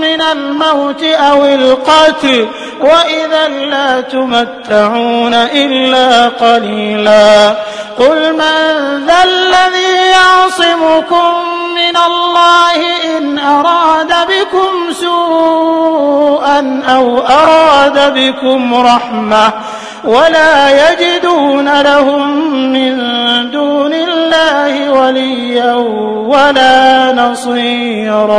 من الموت أو القتل وإذا لا تمتعون إلا قليلا. قل من ذا الذي يعصمكم من الله إن أراد بكم سوءا أو أراد بكم رحمة ولا يجدون لهم من دون الله وليا ولا نصيرا.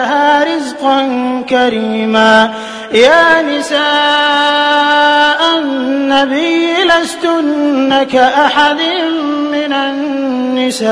رزقا كريما. يا نساء النبي لستن كأحد من النساء.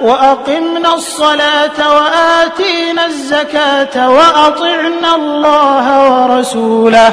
وأقمنا الصلاة وآتينا الزكاة وأطعنا الله ورسوله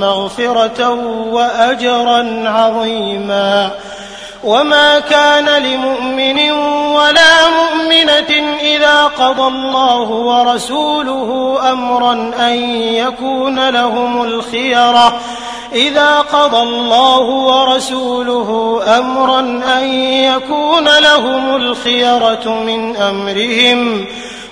مغفرة وأجرا عظيما. وما كان لمؤمن ولا مؤمنة إذا قضى الله ورسوله أمرا أن يكون لهم الخيرة. إذا قضى الله ورسوله أمرا أن يكون لهم الخيرة من أمرهم.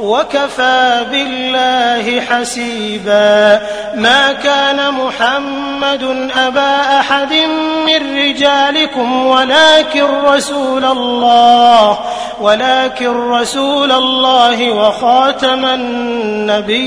وكفى بالله حسيبا. ما كان محمد أبا أحد من رجالكم ولكن رسول الله ولكن رسول الله وخاتم النبيين.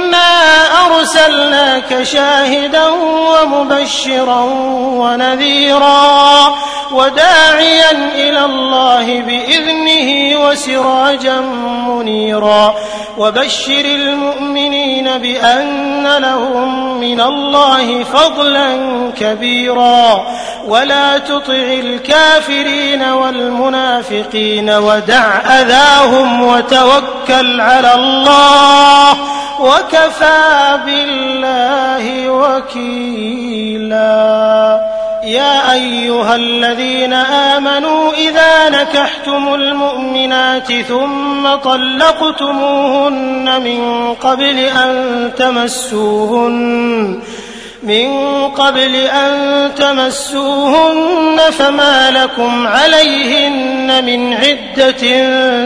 إنا أرسلناك شاهدا ومبشرا ونذيرا وداعيا إلى الله بإذنه وسراجا منيرا وبشر المؤمنين بأن لهم من الله فضلا كبيرا ولا تطع الكافرين والمنافقين ودع أذاهم وتوكل على الله وكفى بالله وكيلا. يا أيها الذين آمنوا إذا نكحتم المؤمنات ثم طلقتموهن من قبل أن تمسوهن من قبل أن تمسوهن فما لكم عليهن من عدة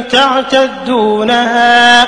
تعتدونها.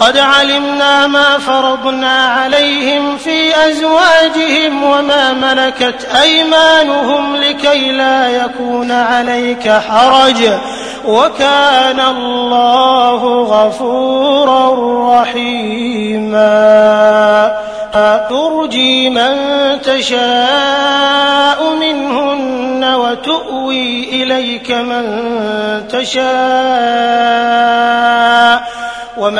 قد علمنا ما فرضنا عليهم في أزواجهم وما ملكت أيمانهم لكي لا يكون عليك حرج. وكان الله غفورا رحيما. ترجي من تشاء منهن وتؤوي إليك من تشاء.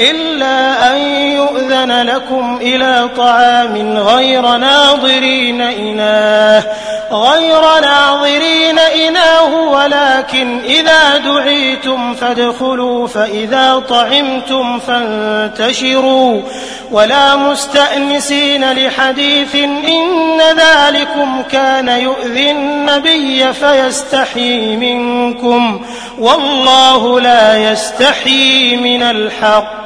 إلا أن يؤذن لكم إلى طعام غير ناظرين إناه غير ناظرين إناه ولكن إذا دعيتم فادخلوا فإذا طعمتم فانتشروا. ولا مستأنسين لحديث إن ذلكم كان يؤذي النبي فيستحيي منكم والله لا يستحيي من الحق.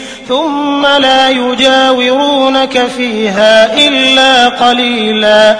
ثم لا يجاورونك فيها إلا قليلا.